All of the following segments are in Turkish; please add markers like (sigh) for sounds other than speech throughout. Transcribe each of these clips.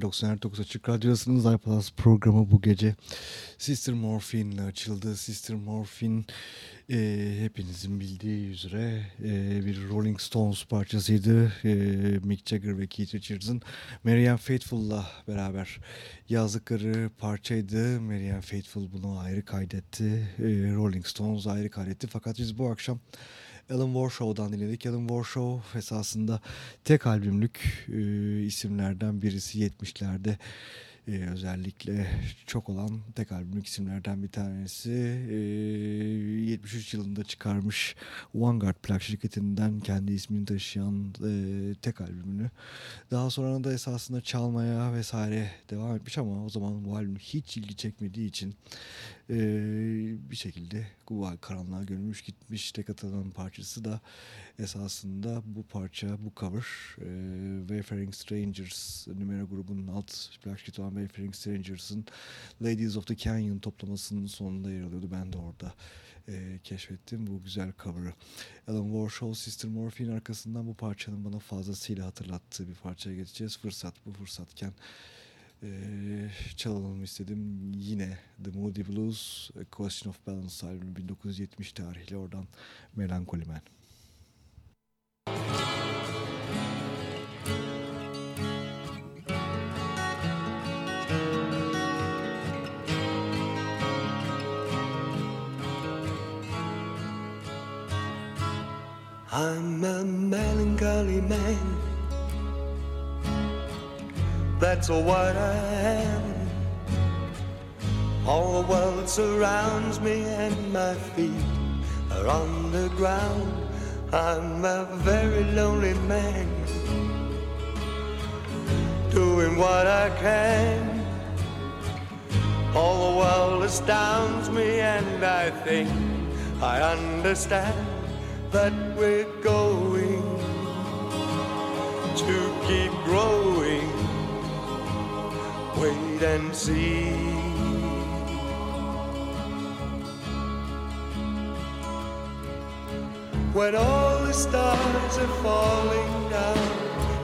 geceler 94.9 Açık Radyosu'nun iPlus programı bu gece Sister Morphine açıldı. Sister Morphine e, hepinizin bildiği üzere e, bir Rolling Stones parçasıydı. E, Mick Jagger ve Keith Richards'ın Marianne Faithfull'la beraber yazdıkları parçaydı. Marianne Faithfull bunu ayrı kaydetti. E, Rolling Stones ayrı kaydetti. Fakat biz bu akşam Alan Warshaw'dan dinledik. Alan Warshaw esasında tek albümlük e, isimlerden birisi 70'lerde e, özellikle çok olan tek albümlük isimlerden bir tanesi. E, 73 yılında çıkarmış Vanguard plak şirketinden kendi ismini taşıyan e, tek albümünü. Daha sonra da esasında çalmaya vesaire devam etmiş ama o zaman bu albüm hiç ilgi çekmediği için e, bir şekilde bu karanlığa gömülmüş gitmiş. Tek atılan parçası da esasında bu parça, bu cover e, Wayfaring Strangers numara grubunun alt plak şirketi olan Wayfaring Strangers'ın Ladies of the Canyon toplamasının sonunda yer alıyordu. Ben de orada e, keşfettim bu güzel cover'ı. Alan Warshaw, Sister Morphine arkasından bu parçanın bana fazlasıyla hatırlattığı bir parçaya geçeceğiz. Fırsat bu fırsatken e, çalalım istedim. Yine The Moody Blues, A Question of Balance albümü 1970 tarihli oradan Melancholy Man. I'm a melancholy man. That's what I am. All the world surrounds me and my feet are on the ground. I'm a very lonely man. Doing what I can. All the world astounds me and I think I understand that we're going to keep growing. Wait and see. When all the stars are falling down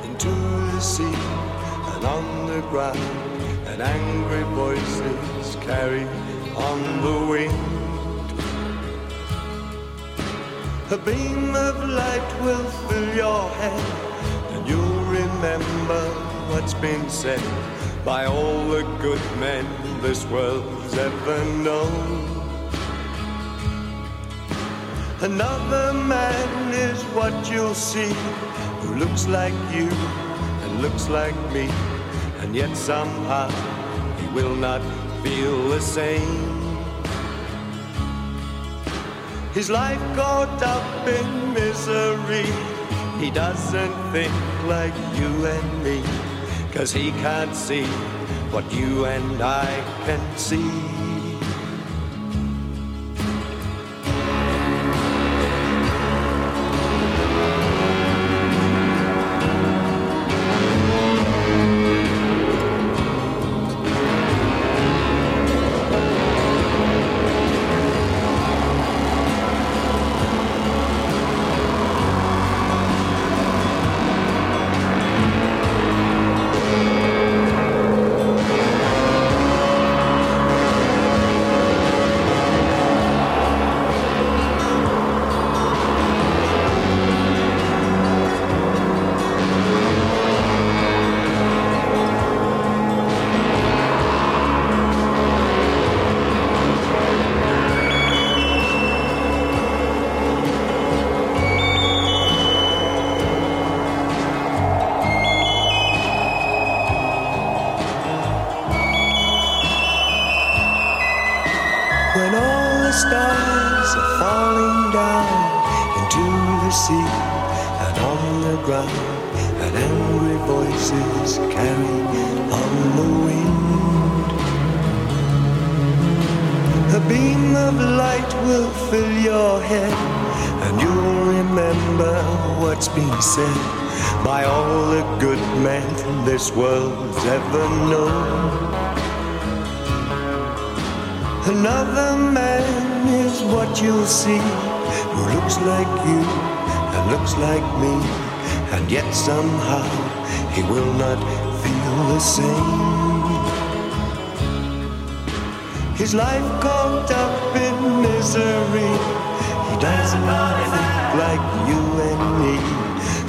into the sea and on the ground, and angry voices carry on the wind. A beam of light will fill your head, and you'll remember what's been said by all the good men this world's ever known. Another man is what you'll see, who looks like you and looks like me, and yet somehow he will not feel the same. His life caught up in misery. He doesn't think like you and me, cause he can't see what you and I can see. Said by all the good men this world's ever known. Another man is what you'll see who looks like you and looks like me, and yet somehow he will not feel the same. His life caught up in misery. He doesn't think like you and me.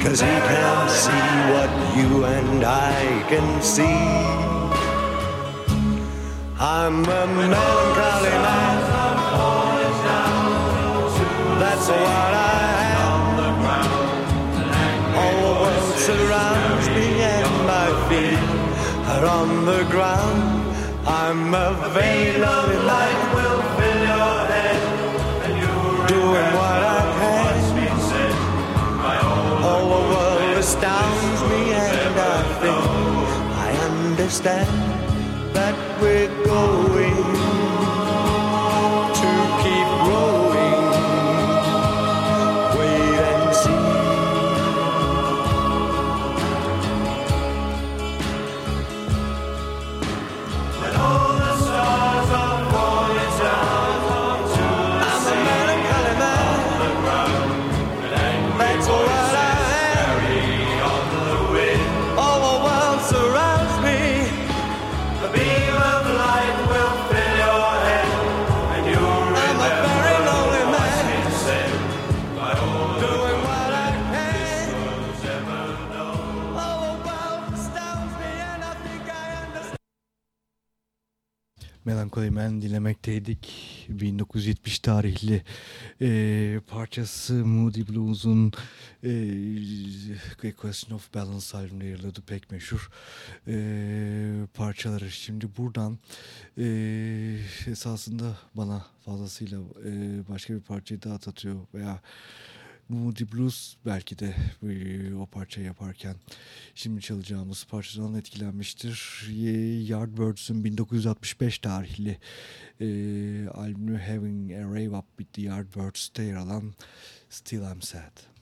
Cause he can't see what you and I can see. I'm a melancholy man. That's what I am. All the world surrounds me and my feet are on the ground. I'm a very lonely man. Understand that we're going Man dinlemekteydik. 1970 tarihli e, parçası Moody Blues'un e, Question of Balance albümünde yer alıyordu. Pek meşhur e, parçaları. Şimdi buradan e, esasında bana fazlasıyla e, başka bir parçayı daha tatıyor veya Moody Blues belki de e, o parçayı yaparken şimdi çalacağımız parçadan etkilenmiştir. Yardbirds'ün 1965 tarihli e, albümü Having a Rave Up with the Yardbirds'te yer alan Still I'm Sad.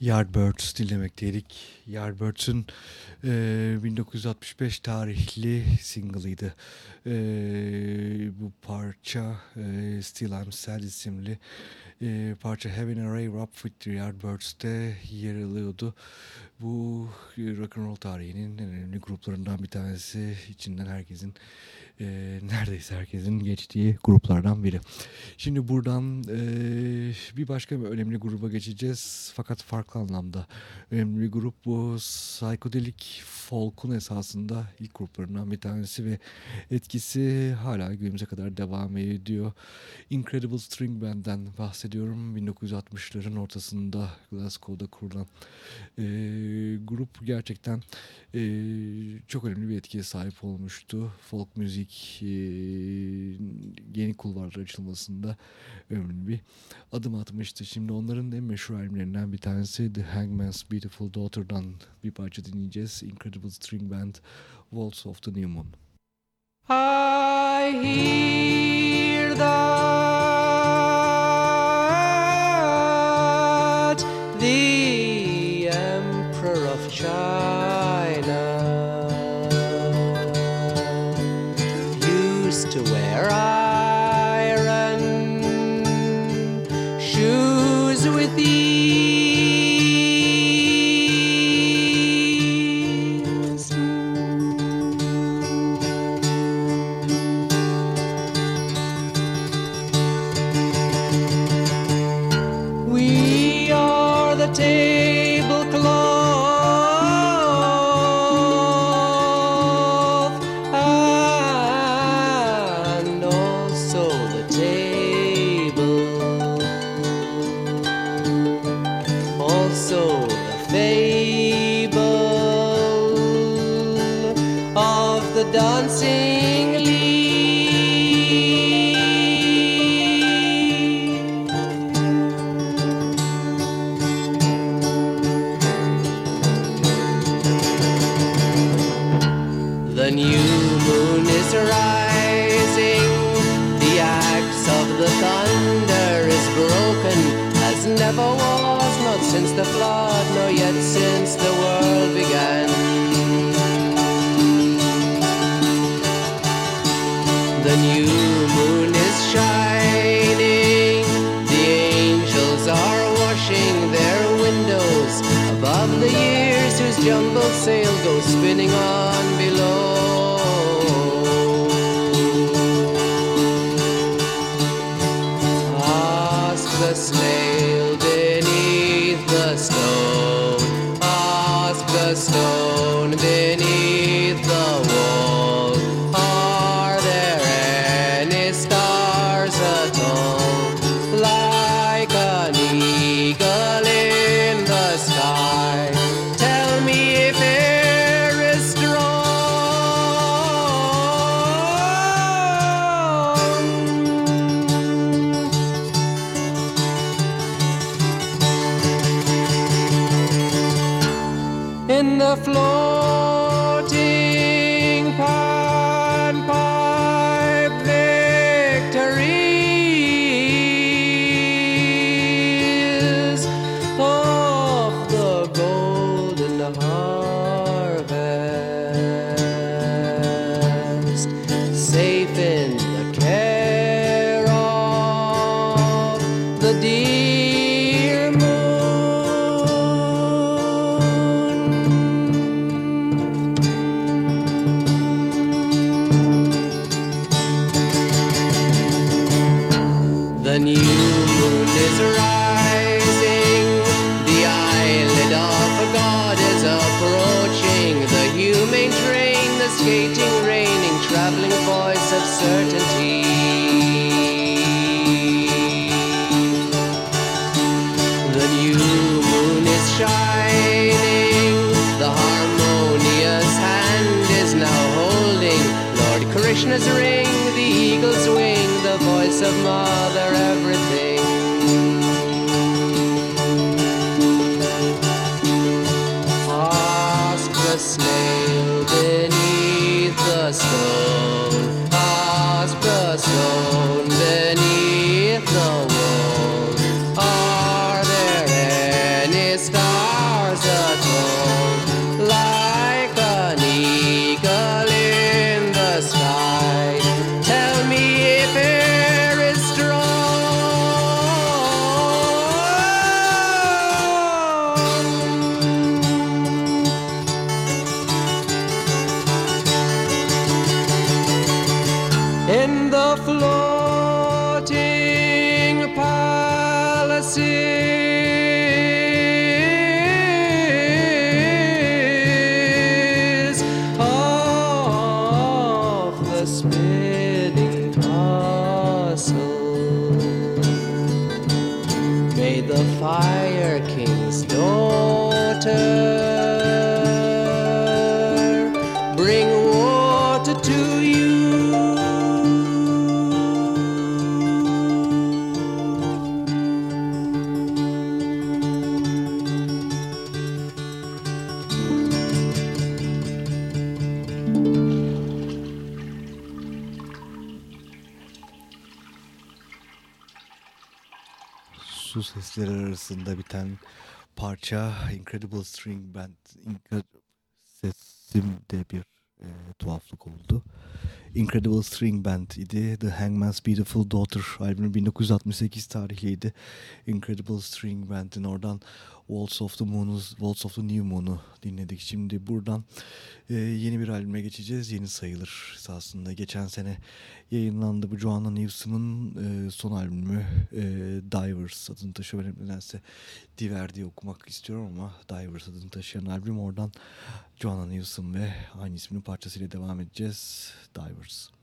Yardbirds dinlemekteydik. Yardbirds'ün e, 1965 tarihli single'ıydı. E, bu parça e, Still I'm Sad isimli e, parça Having a Rave Up with the Yardbirds'te yer alıyordu. Bu rock and roll tarihinin en önemli gruplarından bir tanesi. İçinden herkesin e, neredeyse herkesin geçtiği gruplardan biri. Şimdi buradan e, bir başka bir önemli gruba geçeceğiz. Fakat farklı anlamda önemli bir grup bu psikodelik folk'un esasında ilk gruplarından bir tanesi ve etkisi hala günümüze kadar devam ediyor. Incredible String Band'den bahsediyorum. 1960'ların ortasında Glasgow'da kurulan e, grup gerçekten e, çok önemli bir etkiye sahip olmuştu. Folk müzik e, yeni kulvarlar açılmasında önemli bir adım atmıştı. Şimdi onların en meşhur albümlerinden bir tanesi The Hangman's Beautiful Daughter'dan bir parça dinleyeceğiz. Incredible String Band Waltz of the New Moon. I hear that aslında biten parça Incredible String Band. Sesimde bir e, tuhaflık oldu. Incredible String Band idi. The Hangman's Beautiful Daughter albümü 1968 tarihliydi. Incredible String Band'in oradan Waltz of the Moon'u, Waltz of the New Moon'u dinledik. Şimdi buradan e, yeni bir albüme geçeceğiz. Yeni sayılır esasında. Geçen sene yayınlandı bu Joanna Newsom'ın e, son albümü e, Divers adını taşıyor. Benim nedense Diver diye okumak istiyorum ama Divers adını taşıyan albüm. Oradan Joanna Newsom ve aynı isminin parçasıyla devam edeceğiz. Divers.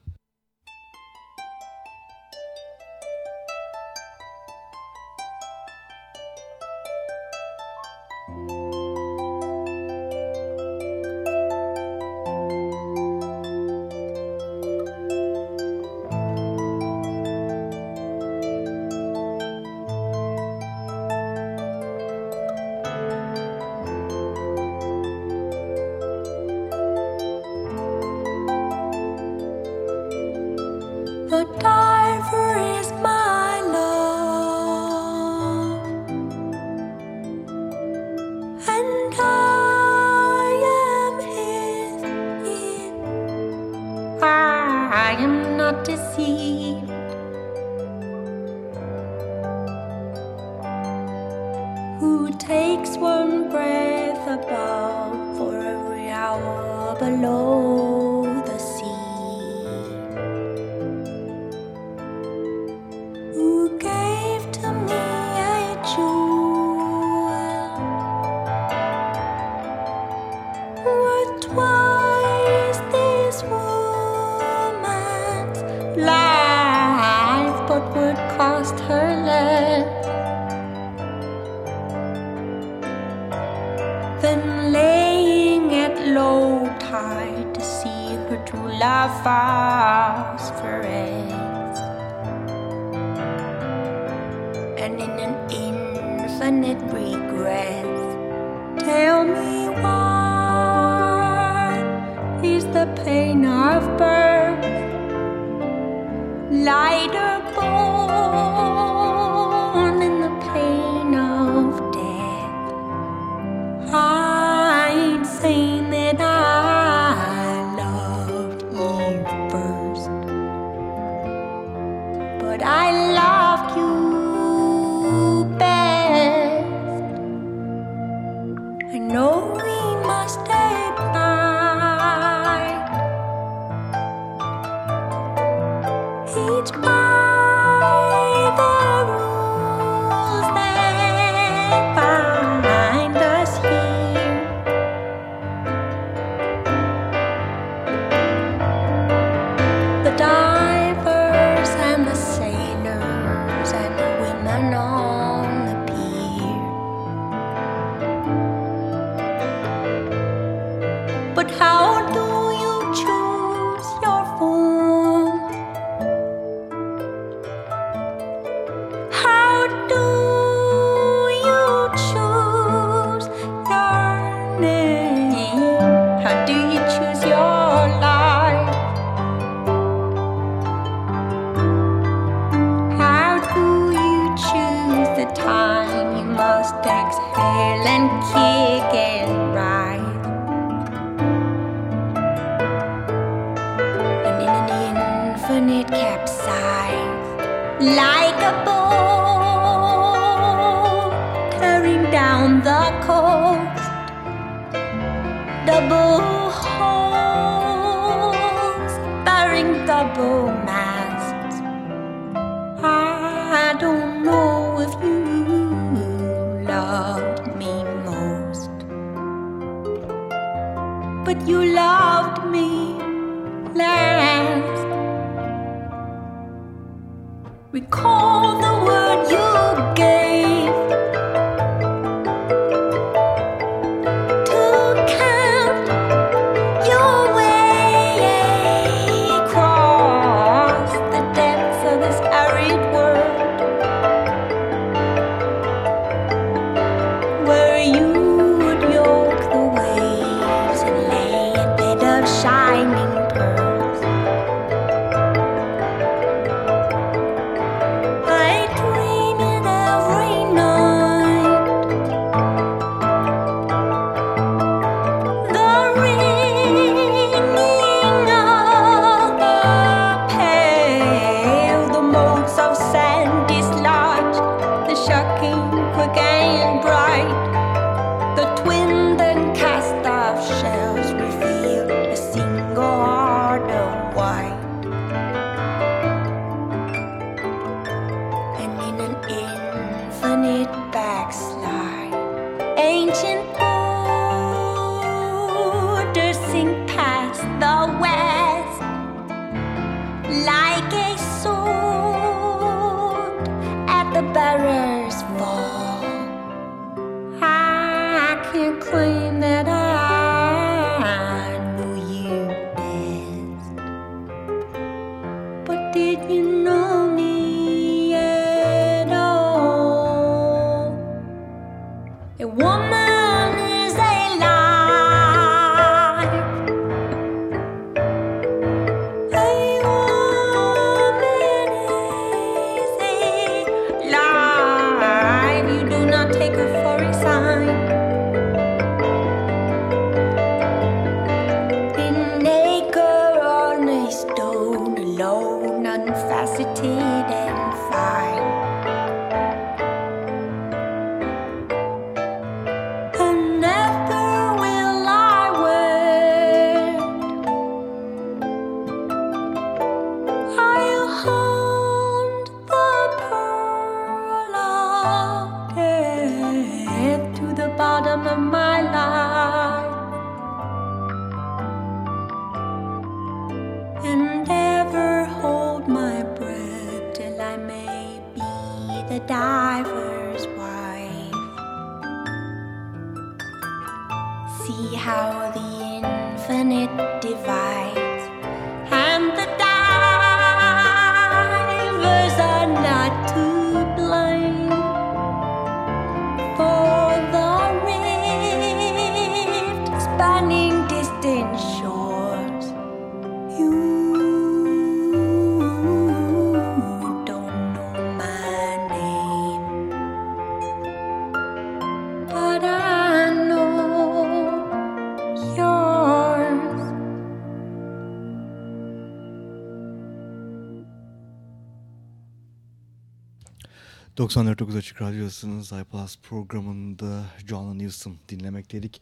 94.9 Açık Radyosu'nun iPlus programında Joanna Newsom dinlemekteydik.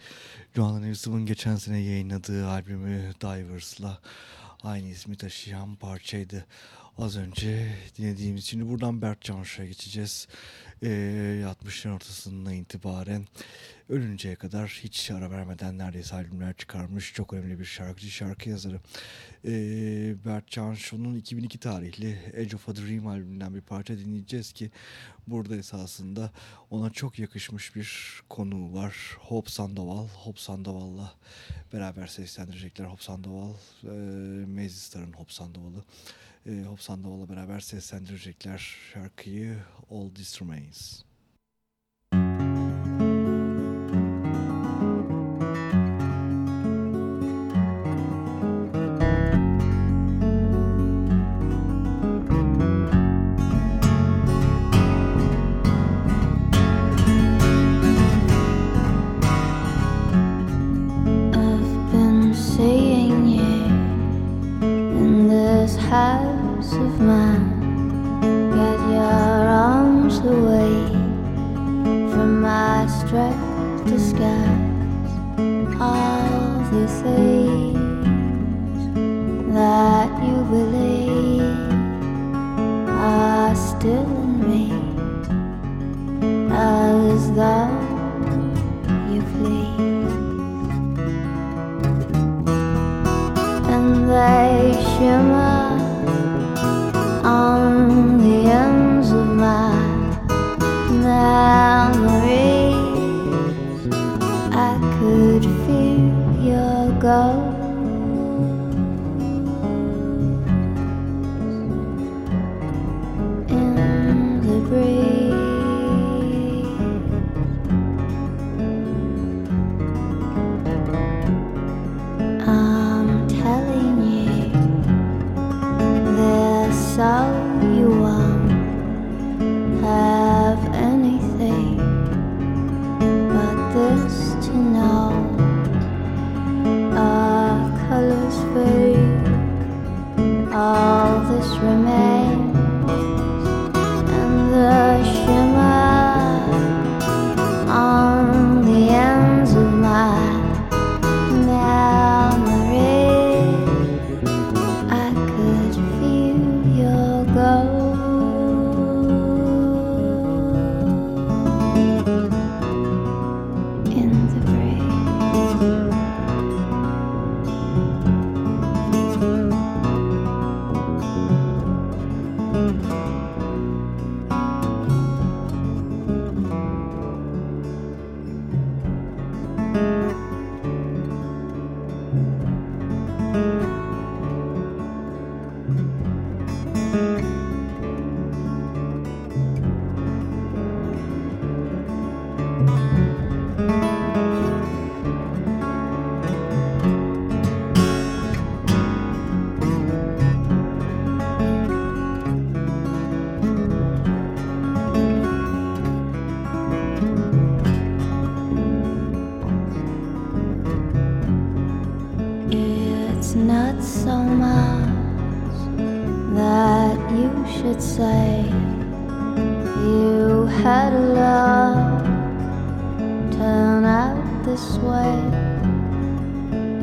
Joanna Newsom'un geçen sene yayınladığı albümü Divers'la aynı ismi taşıyan parçaydı. Az önce dinlediğimiz şimdi buradan Bert Canşa'ya geçeceğiz. Ee, 60'ların ortasından itibaren ölünceye kadar hiç ara vermeden neredeyse albümler çıkarmış. Çok önemli bir şarkıcı, şarkı yazarı. Ee, Bert Canşo'nun 2002 tarihli Edge of a Dream albümünden bir parça dinleyeceğiz ki burada esasında ona çok yakışmış bir konu var. Hope Sandoval. Hope Sandoval'la beraber seslendirecekler. Hope Sandoval, e, Star'ın Hope Sandoval'ı. E, Hope Sandoval'la beraber seslendirecekler şarkıyı All This Remains. Get your arms away from my strength disguise. All the things that you believe are still in me, as though you please. and they shimmer go.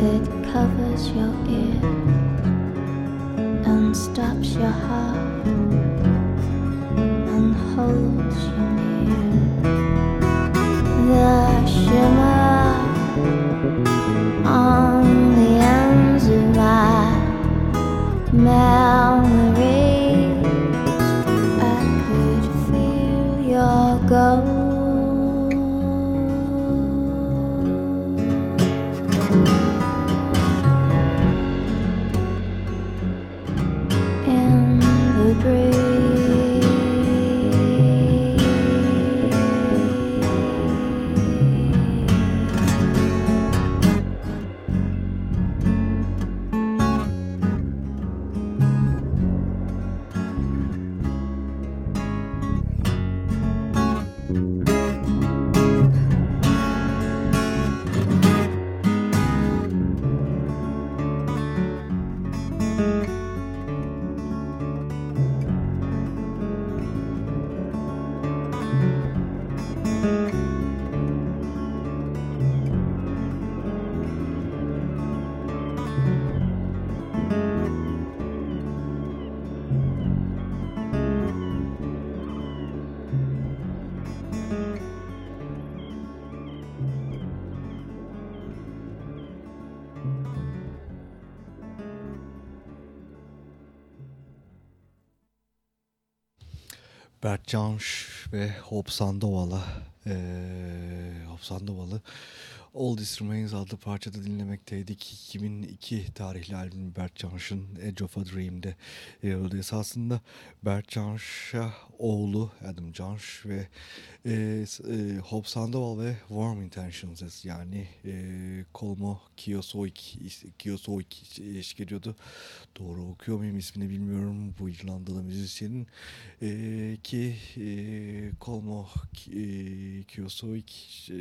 It covers your ear and stops your heart and holds you near. The shimmer on the ends of my memories. Jansch ve Hope Sandoval'a Hope Sandoval'ı All This Remains adlı parçada dinlemekteydik. 2002 tarihli albüm Bert Jansch'ın Edge of a Dream'de yer alıyordu. Esasında Bert Jansch'a oğlu Adam Jansch ve e, e, Hope Sandoval ve Warm Intentions yani e, Kolmo Kiyosoik Kiyosoik eşlik ediyordu. Doğru okuyor muyum ismini bilmiyorum. Bu İrlandalı müzisyenin e, ki e, Kolmo e, Kiyosoik e,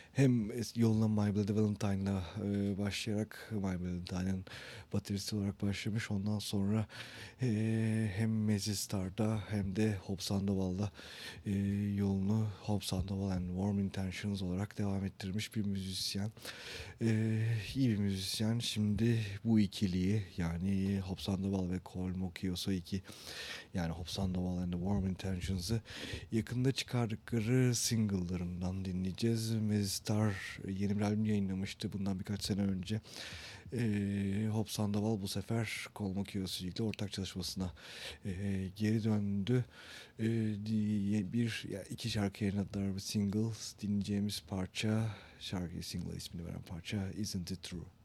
hem yoluna My Bloody Valentine'la e, başlayarak My Valentine'ın bateristi olarak başlamış. Ondan sonra e, hem Mezi Star'da hem de Hope Sandoval'da e, yolunu Hope Sandoval and Warm Intentions olarak devam ettirmiş bir müzisyen. E, iyi bir müzisyen. Şimdi bu ikiliyi yani Hope Sandoval ve Kolmo Kiyosoiki yani Hope Sandoval and Warm Intentions'ı yakında çıkardıkları single'larından dinleyeceğiz. Mezistar yeni bir albüm yayınlamıştı bundan birkaç sene önce. Ee, Hope Sandoval bu sefer Kolmo Kiyosu ile ortak çalışmasına ee, geri döndü. Di- bir ya iki şarkı yayınladılar bir single dinleyeceğimiz parça şarkı single ismini veren parça Isn't It True?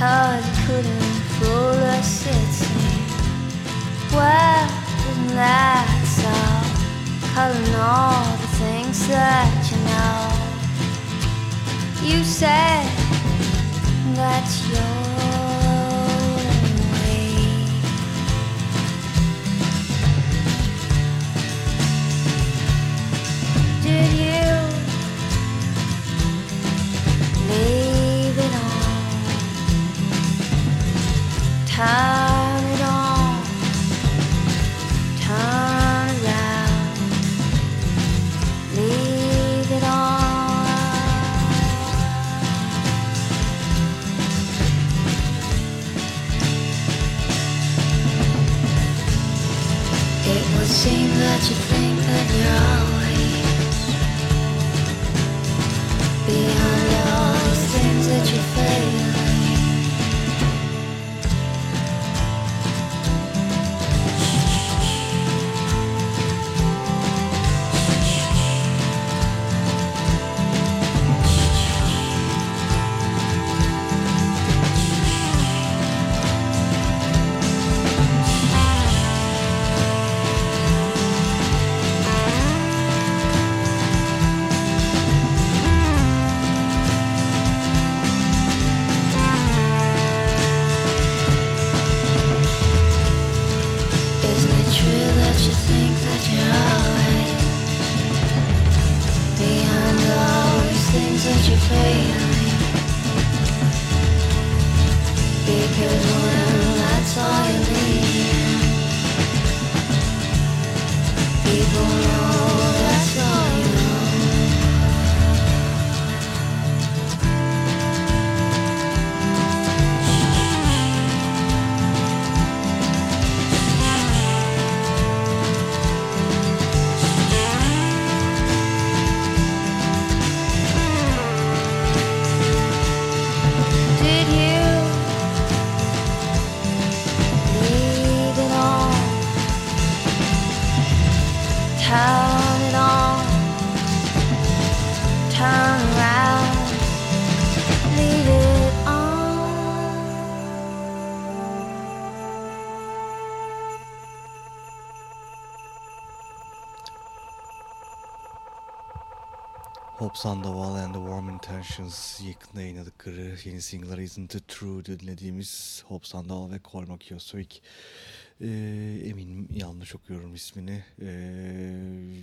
Cause you couldn't fool us, city. Well, isn't that so? Calling all the things that you know. You said that's your way. Did you 啊 Hope Sandoval and the Warm Intentions yakında yayınladıkları yeni single'ları Isn't It True'du dinlediğimiz Hope Sandoval ve Kolma Kiyosovik. Ee, eminim yanlış okuyorum ismini. Ee,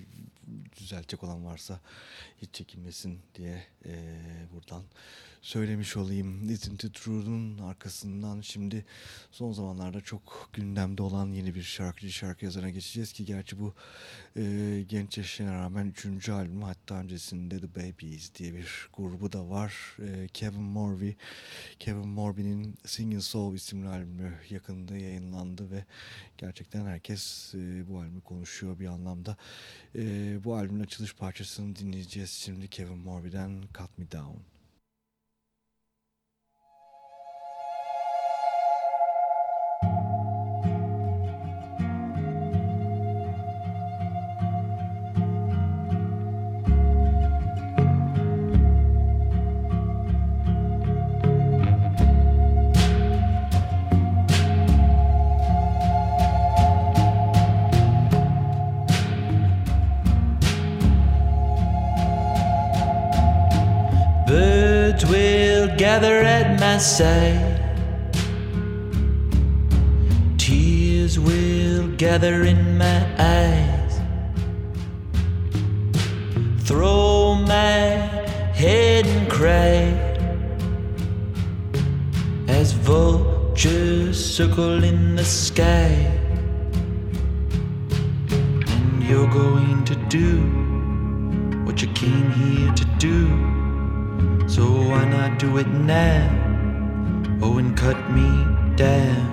düzeltecek olan varsa hiç çekinmesin diye ee, buradan söylemiş olayım. Isn't It True'nun arkasından şimdi son zamanlarda çok gündemde olan yeni bir şarkıcı şarkı yazarına geçeceğiz ki gerçi bu ee, genç yaşına rağmen üçüncü albüm hatta öncesinde The Babies diye bir grubu da var. Ee, Kevin Morby. Kevin Morby'nin Singing Soul isimli albümü yakında yayınlandı ve gerçekten herkes e, bu albümü konuşuyor bir anlamda. Ee, bu albümün açılış parçasını dinleyeceğiz şimdi Kevin Morby'den Cut Me Down. My side. Tears will gather in my eyes. Throw my head and cry as vultures circle in the sky. And you're going to do what you came here to do. So why not do it now? Oh, and cut me down.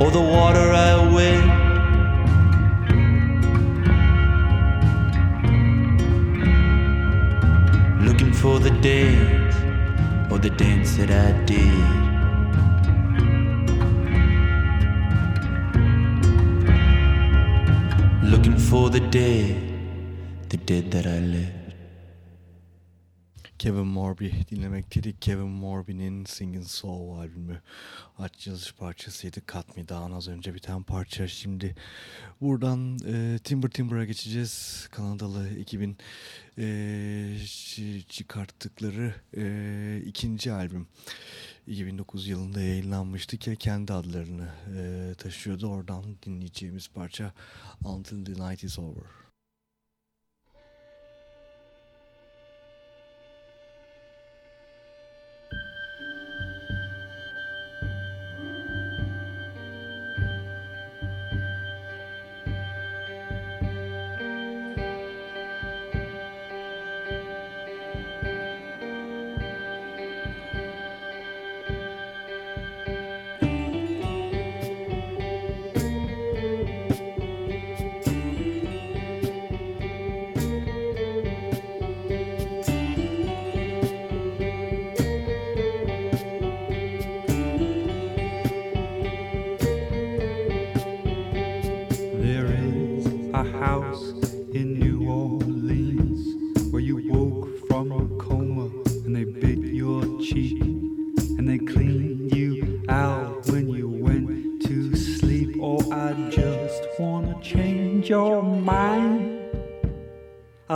or the water I win. Looking for the dance or the dance that I did. Looking for the dead, the dead that I left. Kevin Morby dinlemekteydik. Kevin Morby'nin Singing Soul albümü açılış parçasıydı. Cut Me Down az önce biten parça. Şimdi buradan e, Timber Timber'a geçeceğiz. Kanadalı 2000 e, çıkarttıkları e, ikinci albüm. 2009 yılında yayınlanmıştı ki kendi adlarını e, taşıyordu. Oradan dinleyeceğimiz parça Until the Night is Over.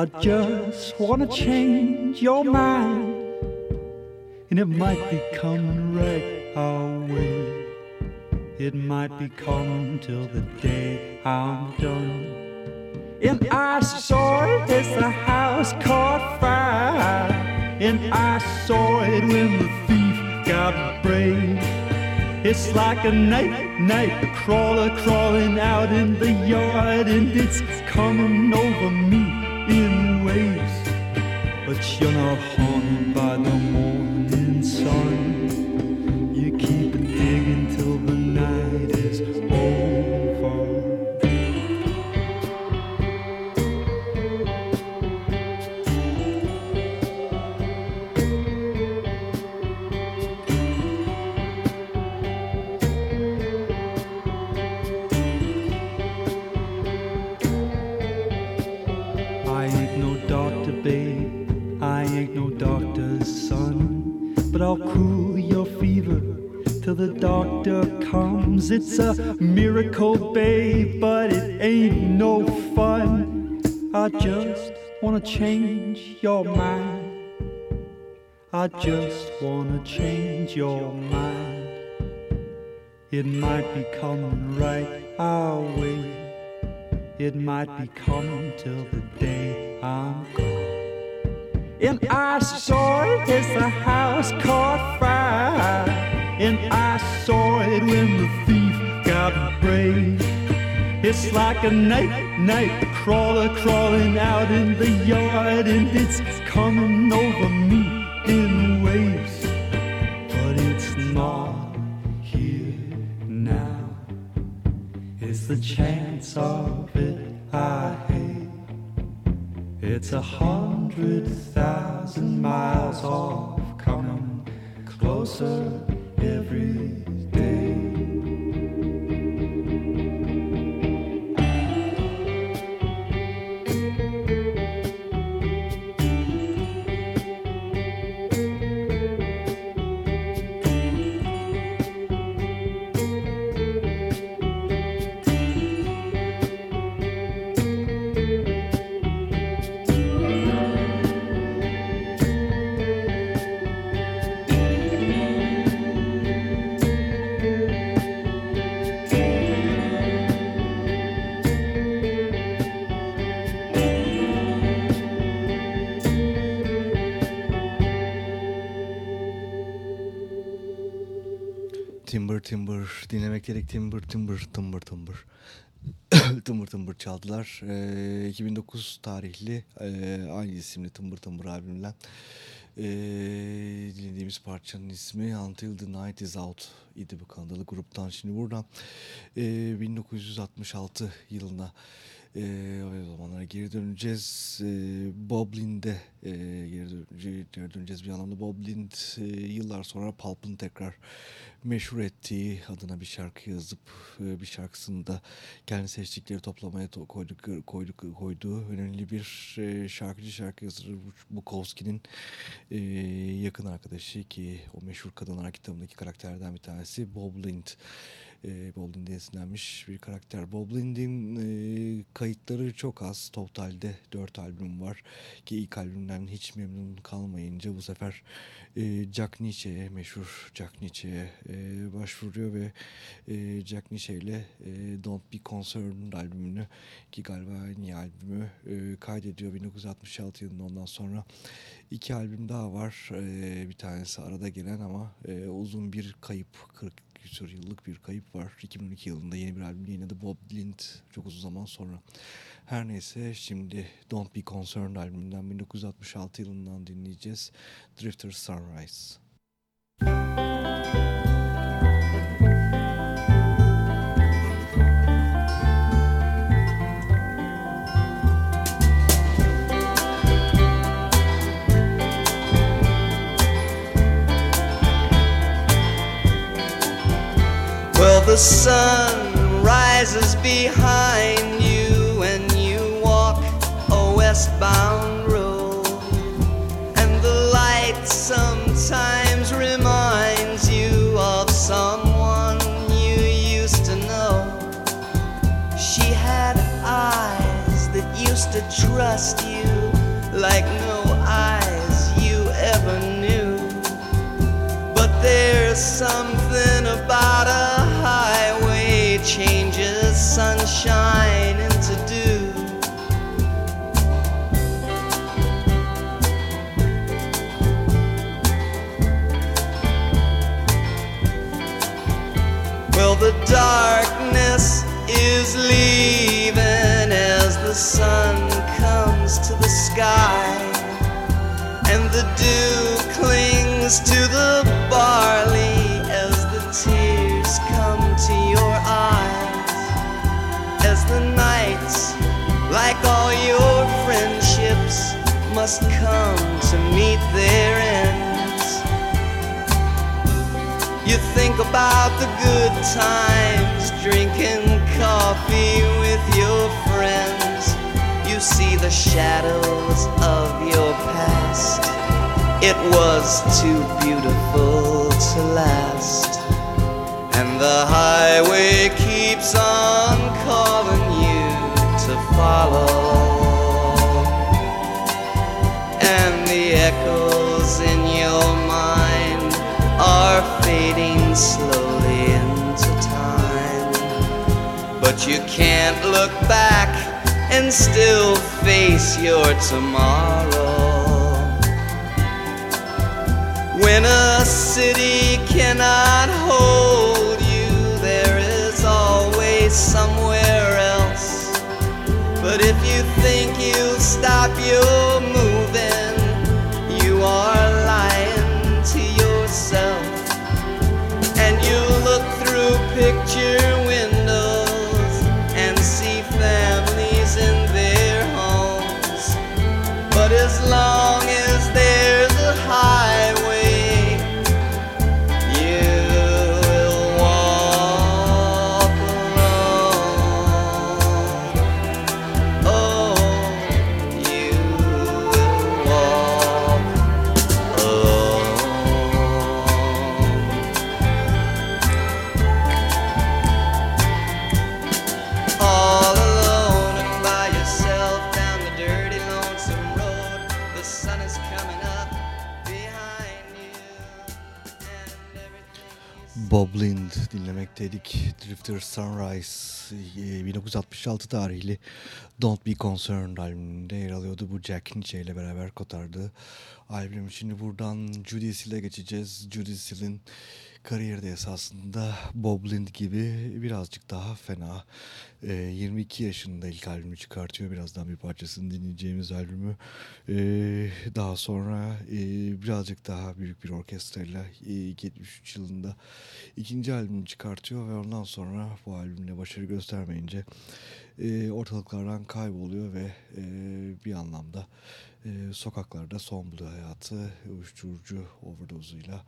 I just wanna change your mind. And it might be coming right our way. It might be coming till the day I'm done. And I saw it as the house caught fire. And I saw it when the thief got brave. It's like a night, night crawler crawling out in the yard, and it's coming over me in waves. But you're not haunted by the morning the doctor comes. It's a miracle, babe, but it ain't no fun. I just wanna change your mind. I just wanna change your mind. It might be coming right our way. It might be coming till the day I'm gone. And I it as the house caught fire. And I saw it when the thief got brave. It's like a night, night crawler crawling out in the yard, and it's coming over me in waves. But it's not here now. It's the chance of it I hate. It's a hundred thousand miles off, coming closer every day. Dinlemek gerek Timber Timber Timber Timber (coughs) Tımbır Tımbır çaldılar. Ee, 2009 tarihli e, aynı isimli Tımbır Tımbır albümünden e, dinlediğimiz parçanın ismi Until the Night is Out idi bu Kanadalı gruptan. Şimdi buradan e, 1966 yılına Ee, o zamanlara geri döneceğiz. Ee, Bob Lind'e e, geri, dön- geri döneceğiz bir anlamda. Bob Lind e, yıllar sonra Pulp'ın tekrar meşhur ettiği adına bir şarkı yazıp e, bir şarkısını da kendi seçtikleri toplamaya to- koyduk, koyduk, koyduğu önemli bir e, şarkıcı şarkı yazarı Bukowski'nin e, yakın arkadaşı ki o meşhur Kadınlar kitabındaki karakterlerden bir tanesi Bob Lind. E, Bob Lind'e esinlenmiş bir karakter. Bob Lind'in e, kayıtları çok az. Totalde 4 albüm var ki ilk albümden hiç memnun kalmayınca bu sefer e, Jack Nietzsche'ye, meşhur Jack Nietzsche'ye e, başvuruyor ve e, Jack Nietzsche ile e, Don't Be Concerned albümünü ki galiba iyi albümü e, kaydediyor 1966 yılında ondan sonra iki albüm daha var E, bir tanesi arada gelen ama e, uzun bir kayıp 40 küsur yıllık bir kayıp var. 2012 yılında yeni bir albüm yayınladı Bob Lind çok uzun zaman sonra. Her neyse şimdi Don't Be Concerned albümünden 1966 yılından dinleyeceğiz. Drifter Sunrise the sun rises behind you when you walk a westbound road, and the light sometimes reminds you of someone you used to know. She had eyes that used to trust you like no eyes you ever knew. But there's something about a sunshine into dew. Well, the darkness is leaving as the sun comes to the sky and the dew clings to the barley as the tears like all your friendships must come to meet their ends you think about the good times drinking coffee with your friends you see the shadows of your past. It was too beautiful to last. And the highway keeps on But you can't look back and still face your tomorrow. When a city cannot hold you, there is always somewhere else. But if you think you'll stop your moving, everything. Bob Lind dinlemekteydik. Drifter Sunrise e, 1966 tarihli Don't Be Concerned albümünde yer alıyordu. Bu Jack Nietzsche ile beraber kotardığı albüm. Şimdi buradan Judy Seal'e geçeceğiz. Judy Seal'in kariyeri de esasında Bob Lind gibi birazcık daha fena. E, 22 yaşında ilk albümü çıkartıyor. Birazdan bir parçasını dinleyeceğimiz albümü. E, daha sonra e, birazcık daha büyük bir orkestrayla e, 73 yılında ikinci albümünü çıkartıyor ve ondan sonra bu albümle başarı göstermeyince e, ortalıklardan kayboluyor ve e, bir anlamda e, sokaklarda son buluyor hayatı uyuşturucu overdozuyla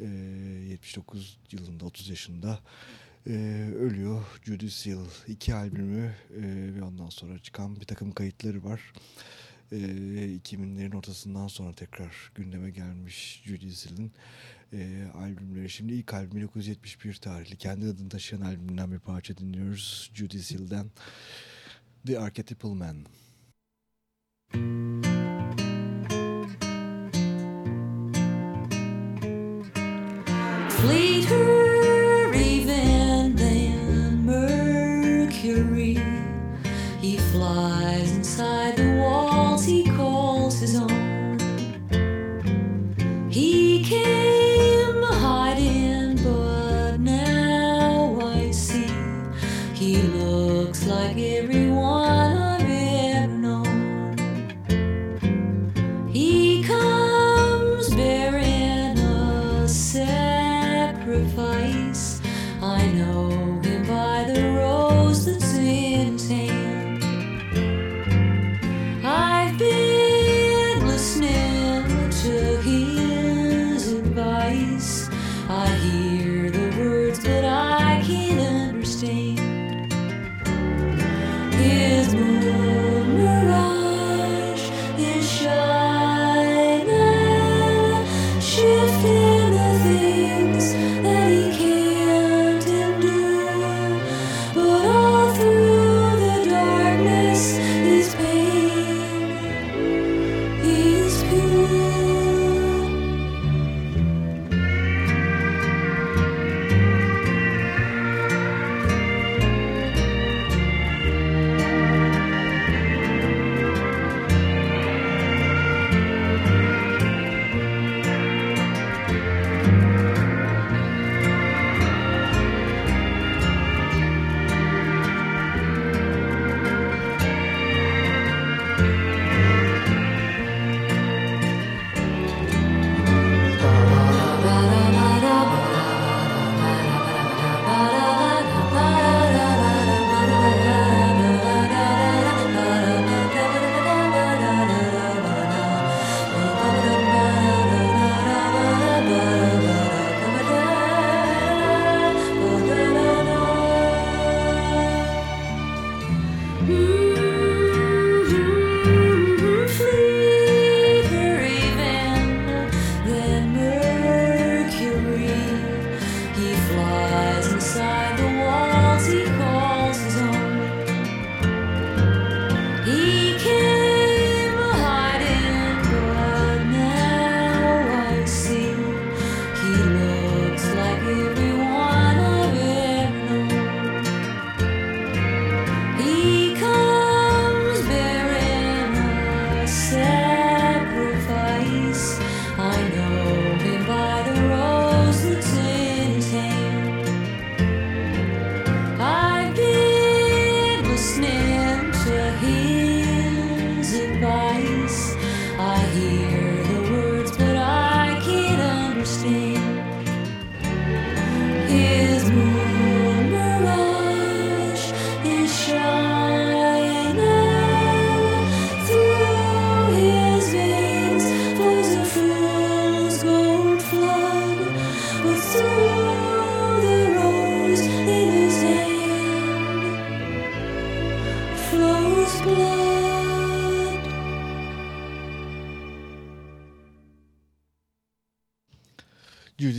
e, 79 yılında 30 yaşında e, ölüyor. Judy Seal iki albümü e, ve ondan sonra çıkan bir takım kayıtları var. E, 2000'lerin ortasından sonra tekrar gündeme gelmiş Judy Seal'in e, albümleri. Şimdi ilk albüm 1971 tarihli kendi adını taşıyan albümünden bir parça dinliyoruz. Judy Seal'den The Archetypal Man. Fleeter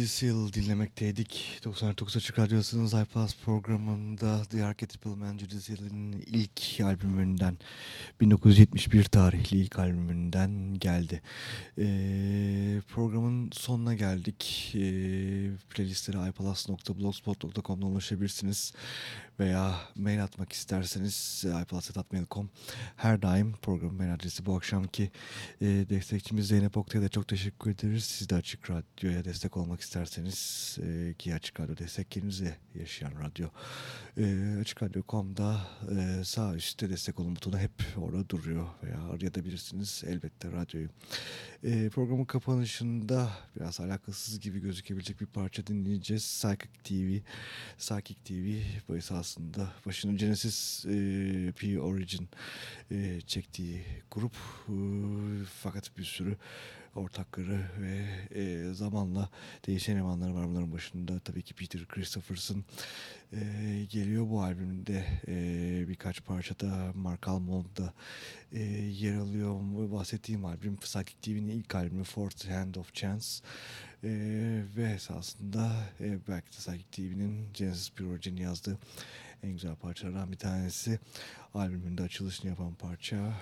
Seal dinlemekteydik. 99 Açık Radyosu'nun iPlus programında The Archetypal Man Judy Seal'in ilk albümünden 1971 tarihli ilk albümünden geldi. Ee, programın sonuna geldik. Ee, playlistlere iPlus.blogspot.com'dan ulaşabilirsiniz. Veya mail atmak isterseniz iPlus.mail.com her daim programın mail adresi bu akşamki e, destekçimiz Zeynep Oktay'a da çok teşekkür ederiz. Siz de Açık Radyo'ya destek olmak isterseniz e, ki Açık Radyo destek kelimizle yaşayan radyo e, Açıkradyo.com'da e, sağ üstte destek olun butonu hep orada duruyor veya arayabilirsiniz elbette radyoyu. E, programın kapanışında biraz alakasız gibi gözükebilecek bir parça dinleyeceğiz. Psychic TV. Psychic TV bu esasında başının Genesis e, P Origin e, çektiği grup e, fakat bir sürü ortakları ve e, zamanla değişen elemanları var bunların başında. Tabii ki Peter Christopherson e, geliyor bu albümde e, birkaç parçada Mark Almond da e, yer alıyor. Bahsettiğim albüm Psychic TV'nin ilk albümü Fourth Hand of Chance e, ve esasında e, belki de Psychic TV'nin Genesis Pure yazdığı en güzel parçalardan bir tanesi. Albümünde açılışını yapan parça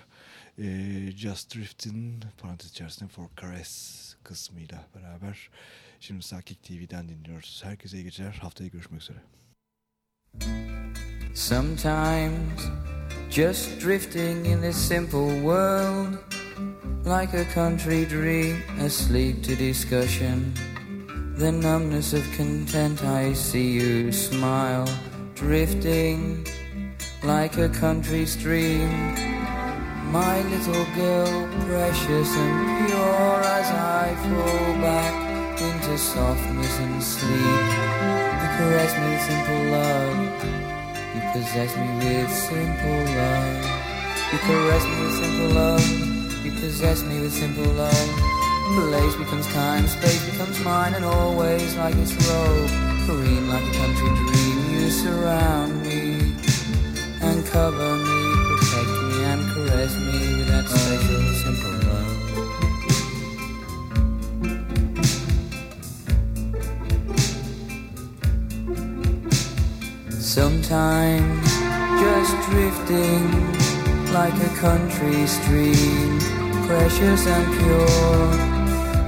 e, Just Drift'in parantez içerisinde For Caress kısmıyla beraber şimdi Sakik TV'den dinliyoruz. Herkese iyi geceler. Haftaya görüşmek üzere. Sometimes just drifting in this simple world like a country dream asleep to discussion the numbness of content I see you smile drifting like a country stream my little girl precious and pure as I fall back into softness and sleep. You caress me with simple love. You possess me with simple love. You caress me with simple love. You possess me with simple love. Place becomes time space becomes mine and always like its robe. Green like a country dream you surround me and cover me sometimes just drifting like a country stream precious and pure.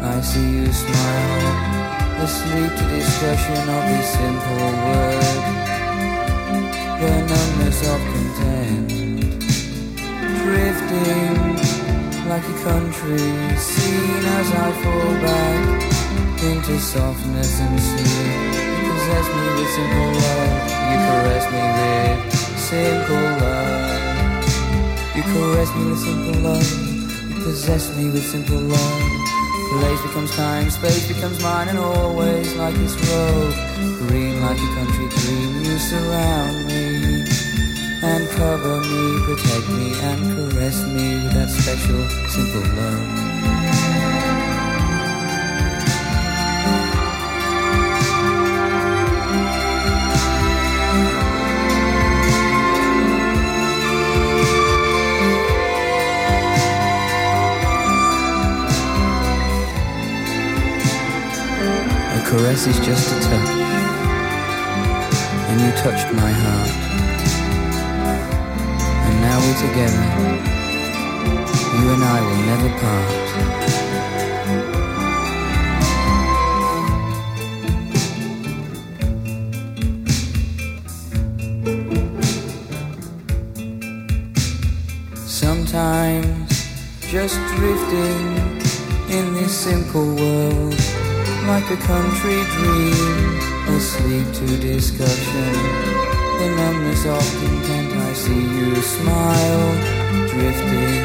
I see you smile asleep to discussion of this simple word. The numbness of content drifting like a country scene as I fall back into softness and sleep. You possess me with simple love. You caress me with simple love. You caress me with simple love. You possess me with simple love. Place becomes time space becomes mine and always like this road. Green like a country dream you surround me cover me protect me and caress me with that special simple love A caress is just a touch, and you touched my heart. And now we're together. You and I will never part. Sometimes just drifting in this simple world like a country dream asleep to discussion the numbness of content I see you smile drifting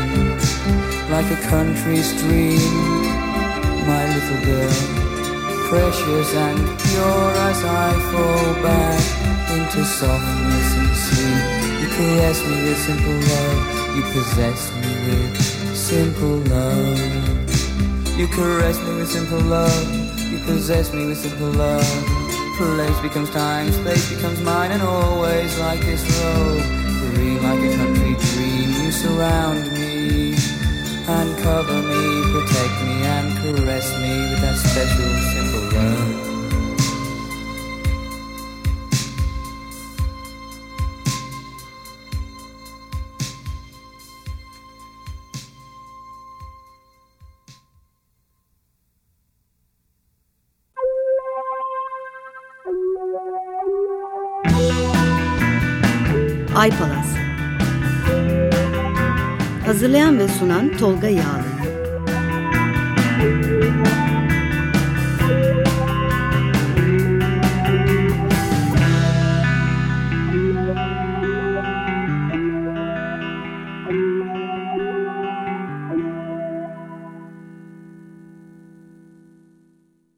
like a country stream. My little girl precious and pure as I fall back into softness and sleep. You caress me with simple love. You possess me with simple love. You caress me with simple love. You possess me with simple love. Place becomes time space becomes mine and always like this road like a country dream you surround me and cover me protect me and caress me with that special simple love sunan Tolga Yağlı